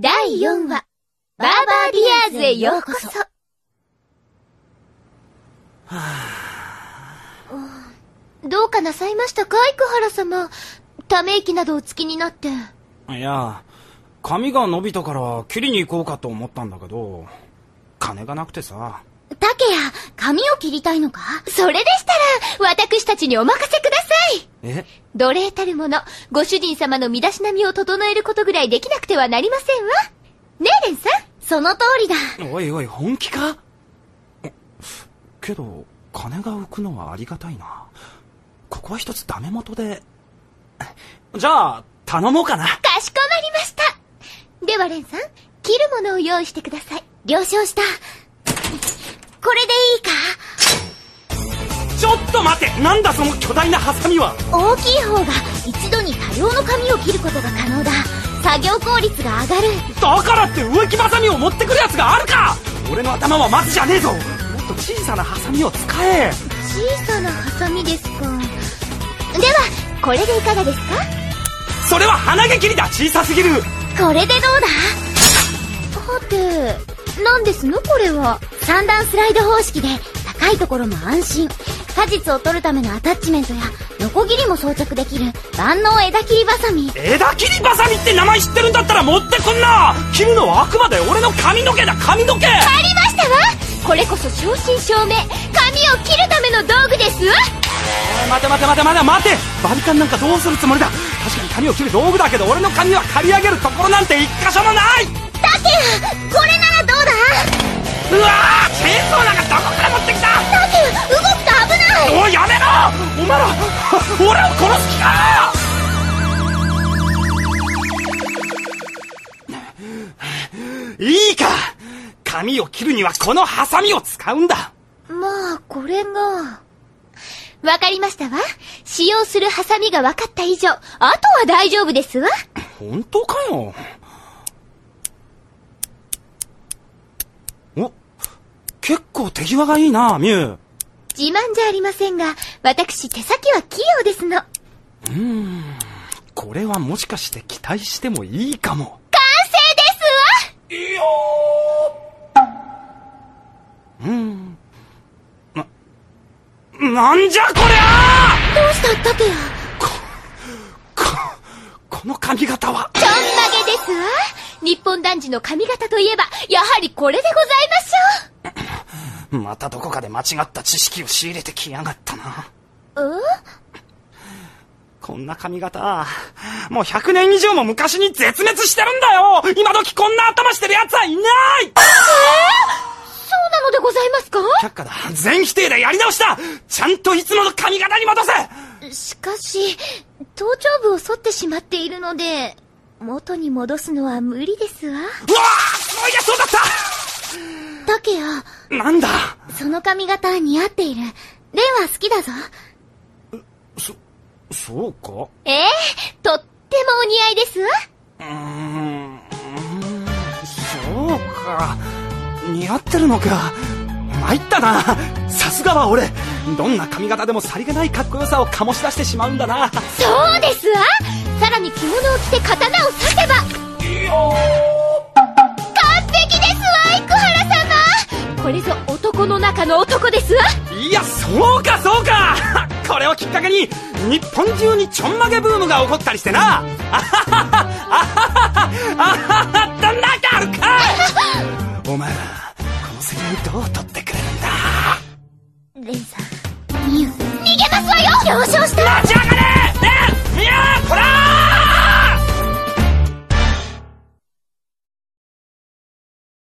第4話、バーバーディアーズへようこそ。どうかなさいましたか幾原様？ため息などおつきになって。いや、髪が伸びたから切りに行こうかと思ったんだけど、金がなくてさ。武哉、髪を切りたいのか？それでしたら、私たちにお任せください。え？奴隷たるもの、ご主人様の身だしなみを整えることぐらいできなくてはなりませんわ。ねえ、レンさんその通りだ。おいおい、本気か？けど、金が浮くのはありがたいな。ここは一つダメ元で。じゃあ、頼もうかな。かしこまりました。では、レンさん、切るものを用意してください。了承した。これでいいか？ちょっと待ってなんだその巨大なハサミは大きい方が一度に多量の紙を切ることが可能だ。作業効率が上がる。だからって植木バサミを持ってくるやつがあるか俺の頭は松じゃねえぞもっと小さなハサミを使え小さなハサミですか。では、これでいかがですか？それは鼻毛切りだ小さすぎるこれでどうだ？はて、何ですの？これは。三段スライド方式で、高いところも安心。果実を取るためのアタッチメントや、ノコギリも装着できる万能枝切りバサミ。枝切りバサミって名前知ってるんだったら持ってこんな。切るのはあくまで俺の髪の毛だ髪の毛。ありましたわ。これこそ正真正銘、髪を切るための道具ですわ。待て待て待て待て待て。バリカンなんかどうするつもりだ。確かに髪を切る道具だけど俺の髪は刈り上げるところなんて一箇所もない。竹谷これならどうだ？うわーチェーンソーなん俺を殺す気かいいか髪を切るにはこのハサミを使うんだまあ、これが。わかりましたわ。使用するハサミが分かった以上、あとは大丈夫ですわ。本当かよ？お結構手際がいいなミュウ自慢じゃありませんが、私手先は器用ですの。これはもしかして期待してもいいかも。完成ですわ。いいようん。ななんじゃこりゃどうした竹谷ここの髪型は。ちょんまげですわ。日本男児の髪型といえば、やはりこれでございましまたどこかで間違った知識を仕入れてきやがったな。ょう。こんな髪型、もう100年以上も昔に絶滅してるんだよ。今時こんな頭してる奴はいない。そうなのでございますか？却下だ。全否定でやり直した。ちゃんといつもの髪型に戻せ。しかし、頭頂部を剃ってしまっているので、元に戻すのは無理ですわ。うわあそういやそうだっ竹谷、たなんだ？その髪型似合っている。レンは好きだぞ。そ、そうか？ええとってもお似合いですわ。うーん、うーんそうか。似合ってるのか。参ったな。さすがは俺。どんな髪型でもさりげないかっこよさを醸し出してしまうんだな。そうですわさらに着物を着て刀を刺せばいいの中の男ですわいや、そうかそうか これをきっかけに、日本中にちょんまげブームが起こったりしてな。あはははあははははどんなかあるかお前ら、この責任どう取ってくれるんだレンさん、ミュ逃げますわよ了承した